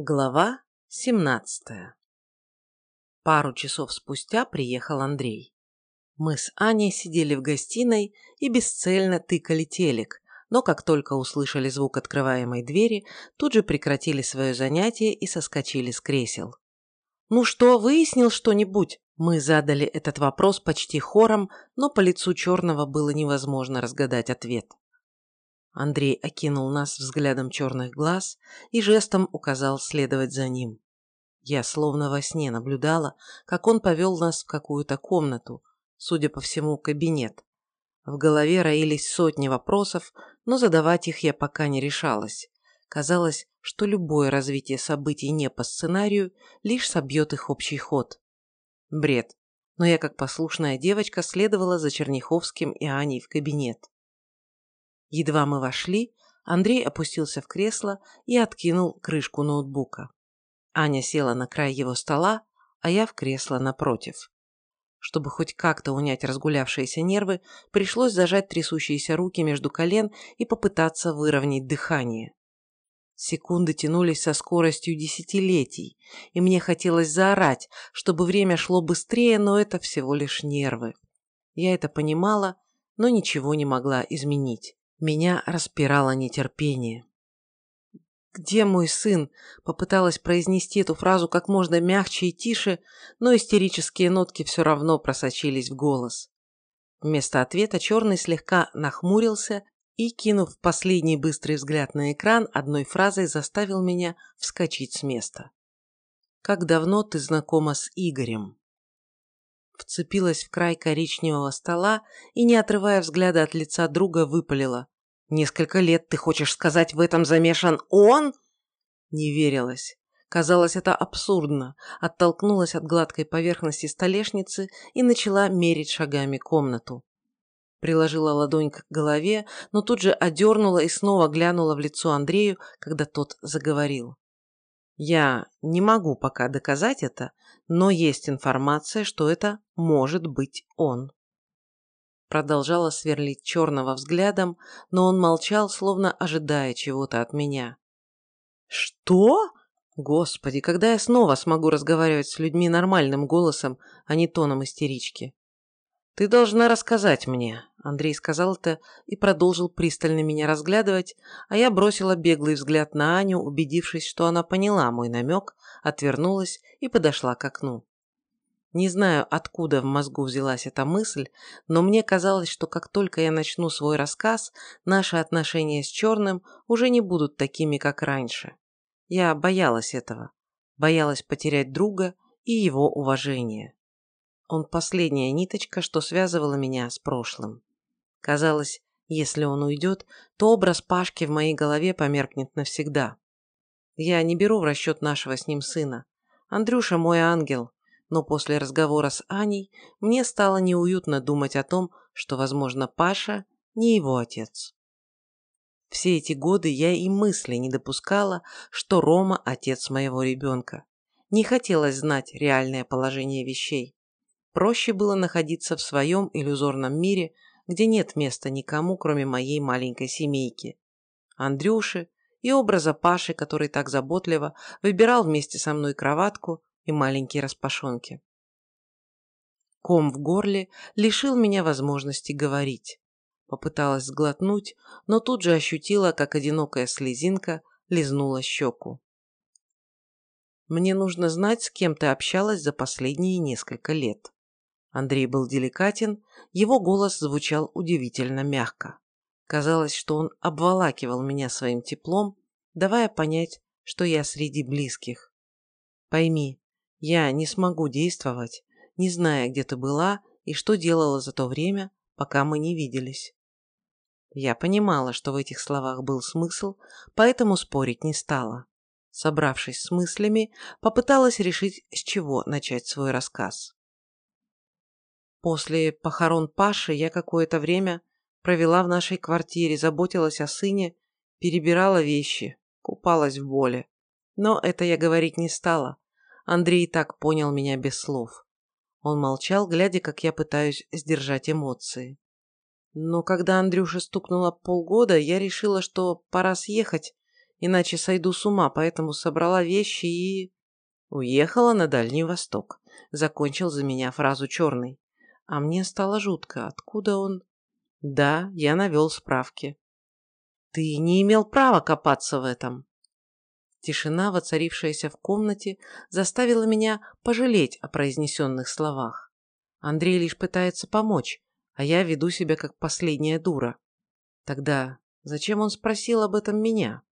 Глава 17 Пару часов спустя приехал Андрей. Мы с Аней сидели в гостиной и бесцельно тыкали телек, но как только услышали звук открываемой двери, тут же прекратили свое занятие и соскочили с кресел. «Ну что, выяснил что-нибудь?» Мы задали этот вопрос почти хором, но по лицу черного было невозможно разгадать ответ. Андрей окинул нас взглядом черных глаз и жестом указал следовать за ним. Я словно во сне наблюдала, как он повел нас в какую-то комнату, судя по всему, кабинет. В голове роились сотни вопросов, но задавать их я пока не решалась. Казалось, что любое развитие событий не по сценарию лишь собьет их общий ход. Бред. Но я, как послушная девочка, следовала за Черняховским и Аней в кабинет. Едва мы вошли, Андрей опустился в кресло и откинул крышку ноутбука. Аня села на край его стола, а я в кресло напротив. Чтобы хоть как-то унять разгулявшиеся нервы, пришлось зажать трясущиеся руки между колен и попытаться выровнять дыхание. Секунды тянулись со скоростью десятилетий, и мне хотелось заорать, чтобы время шло быстрее, но это всего лишь нервы. Я это понимала, но ничего не могла изменить. Меня распирало нетерпение. «Где мой сын?» Попыталась произнести эту фразу как можно мягче и тише, но истерические нотки все равно просочились в голос. Вместо ответа черный слегка нахмурился и, кинув последний быстрый взгляд на экран, одной фразой заставил меня вскочить с места. «Как давно ты знакома с Игорем?» Вцепилась в край коричневого стола и, не отрывая взгляда от лица друга, выпалила. «Несколько лет, ты хочешь сказать, в этом замешан он?» Не верилась. Казалось, это абсурдно. Оттолкнулась от гладкой поверхности столешницы и начала мерить шагами комнату. Приложила ладонь к голове, но тут же одернула и снова глянула в лицо Андрею, когда тот заговорил. Я не могу пока доказать это, но есть информация, что это может быть он. Продолжала сверлить черного взглядом, но он молчал, словно ожидая чего-то от меня. «Что?» Господи, когда я снова смогу разговаривать с людьми нормальным голосом, а не тоном истерички? «Ты должна рассказать мне», – Андрей сказал это и продолжил пристально меня разглядывать, а я бросила беглый взгляд на Аню, убедившись, что она поняла мой намек, отвернулась и подошла к окну. Не знаю, откуда в мозгу взялась эта мысль, но мне казалось, что как только я начну свой рассказ, наши отношения с Черным уже не будут такими, как раньше. Я боялась этого. Боялась потерять друга и его уважение. Он последняя ниточка, что связывала меня с прошлым. Казалось, если он уйдет, то образ Пашки в моей голове померкнет навсегда. Я не беру в расчет нашего с ним сына. Андрюша мой ангел, но после разговора с Аней мне стало неуютно думать о том, что, возможно, Паша не его отец. Все эти годы я и мысли не допускала, что Рома – отец моего ребенка. Не хотелось знать реальное положение вещей. Проще было находиться в своем иллюзорном мире, где нет места никому, кроме моей маленькой семейки. Андрюши и образа Паши, который так заботливо выбирал вместе со мной кроватку и маленькие распашонки. Ком в горле лишил меня возможности говорить. Попыталась сглотнуть, но тут же ощутила, как одинокая слезинка лизнула щеку. Мне нужно знать, с кем ты общалась за последние несколько лет. Андрей был деликатен, его голос звучал удивительно мягко. Казалось, что он обволакивал меня своим теплом, давая понять, что я среди близких. Пойми, я не смогу действовать, не зная, где ты была и что делала за то время, пока мы не виделись. Я понимала, что в этих словах был смысл, поэтому спорить не стала. Собравшись с мыслями, попыталась решить, с чего начать свой рассказ. После похорон Паши я какое-то время провела в нашей квартире, заботилась о сыне, перебирала вещи, купалась в боли. Но это я говорить не стала. Андрей так понял меня без слов. Он молчал, глядя, как я пытаюсь сдержать эмоции. Но когда Андрюше стукнуло полгода, я решила, что пора съехать иначе сойду с ума, поэтому собрала вещи и... Уехала на Дальний Восток. Закончил за меня фразу черный. А мне стало жутко. Откуда он... Да, я навел справки. Ты не имел права копаться в этом. Тишина, воцарившаяся в комнате, заставила меня пожалеть о произнесенных словах. Андрей лишь пытается помочь, а я веду себя как последняя дура. Тогда зачем он спросил об этом меня?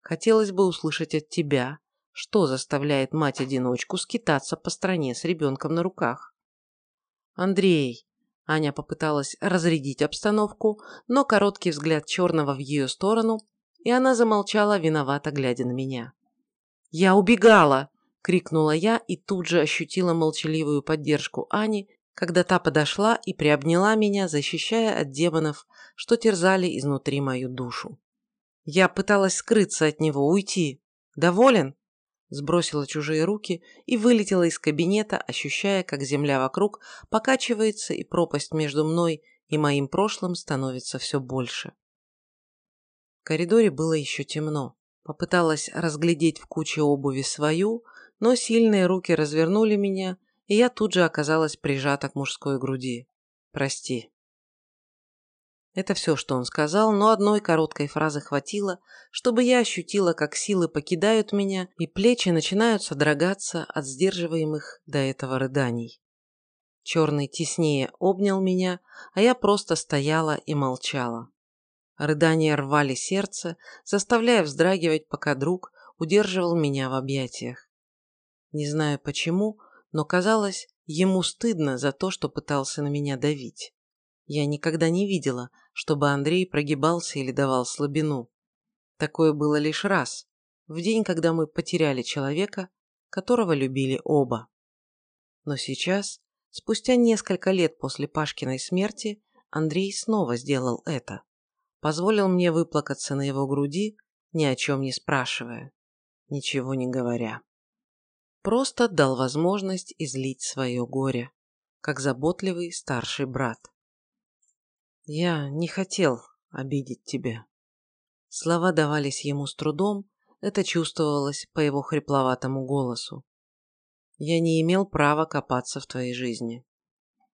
Хотелось бы услышать от тебя, что заставляет мать-одиночку скитаться по стране с ребенком на руках. Андрей, Аня попыталась разрядить обстановку, но короткий взгляд черного в ее сторону, и она замолчала, виновато глядя на меня. «Я убегала!» – крикнула я и тут же ощутила молчаливую поддержку Ани, когда та подошла и приобняла меня, защищая от демонов, что терзали изнутри мою душу. Я пыталась скрыться от него, уйти. Доволен? Сбросила чужие руки и вылетела из кабинета, ощущая, как земля вокруг покачивается и пропасть между мной и моим прошлым становится все больше. В коридоре было еще темно. Попыталась разглядеть в куче обуви свою, но сильные руки развернули меня, и я тут же оказалась прижата к мужской груди. «Прости». Это все, что он сказал, но одной короткой фразы хватило, чтобы я ощутила, как силы покидают меня, и плечи начинают содрогаться от сдерживаемых до этого рыданий. Черный теснее обнял меня, а я просто стояла и молчала. Рыдания рвали сердце, заставляя вздрагивать, пока друг удерживал меня в объятиях. Не знаю почему, но казалось, ему стыдно за то, что пытался на меня давить. Я никогда не видела, чтобы Андрей прогибался или давал слабину. Такое было лишь раз, в день, когда мы потеряли человека, которого любили оба. Но сейчас, спустя несколько лет после Пашкиной смерти, Андрей снова сделал это. Позволил мне выплакаться на его груди, ни о чем не спрашивая, ничего не говоря. Просто дал возможность излить свое горе, как заботливый старший брат. Я не хотел обидеть тебя. Слова давались ему с трудом, это чувствовалось по его хрипловатому голосу. Я не имел права копаться в твоей жизни.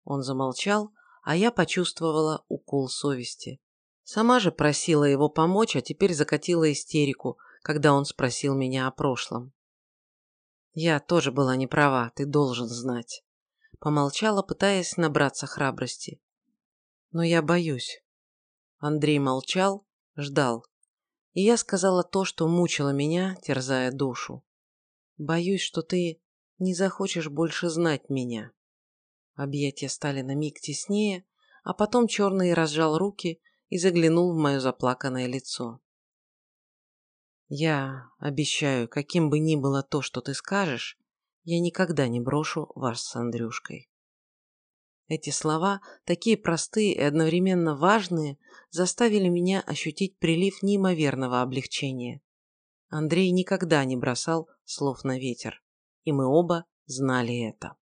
Он замолчал, а я почувствовала укол совести. Сама же просила его помочь, а теперь закатила истерику, когда он спросил меня о прошлом. Я тоже была не права, ты должен знать. Помолчала, пытаясь набраться храбрости. Но я боюсь. Андрей молчал, ждал. И я сказала то, что мучило меня, терзая душу. Боюсь, что ты не захочешь больше знать меня. Объятия стали на миг теснее, а потом черный разжал руки и заглянул в мое заплаканное лицо. Я обещаю, каким бы ни было то, что ты скажешь, я никогда не брошу вас с Андрюшкой. Эти слова, такие простые и одновременно важные, заставили меня ощутить прилив неимоверного облегчения. Андрей никогда не бросал слов на ветер, и мы оба знали это.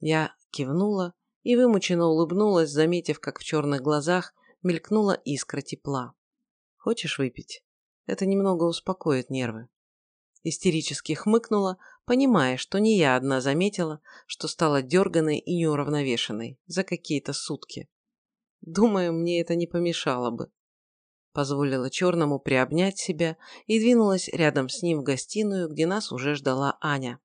Я кивнула и вымученно улыбнулась, заметив, как в черных глазах мелькнула искра тепла. «Хочешь выпить? Это немного успокоит нервы». Истерически хмыкнула, понимая, что не я одна заметила, что стала дерганой и неуравновешенной за какие-то сутки. Думаю, мне это не помешало бы. Позволила черному приобнять себя и двинулась рядом с ним в гостиную, где нас уже ждала Аня.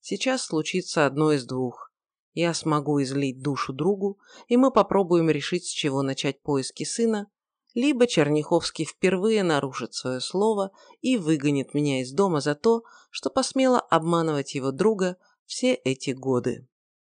Сейчас случится одно из двух. Я смогу излить душу другу, и мы попробуем решить, с чего начать поиски сына, либо Черняховский впервые нарушит свое слово и выгонит меня из дома за то, что посмела обманывать его друга все эти годы.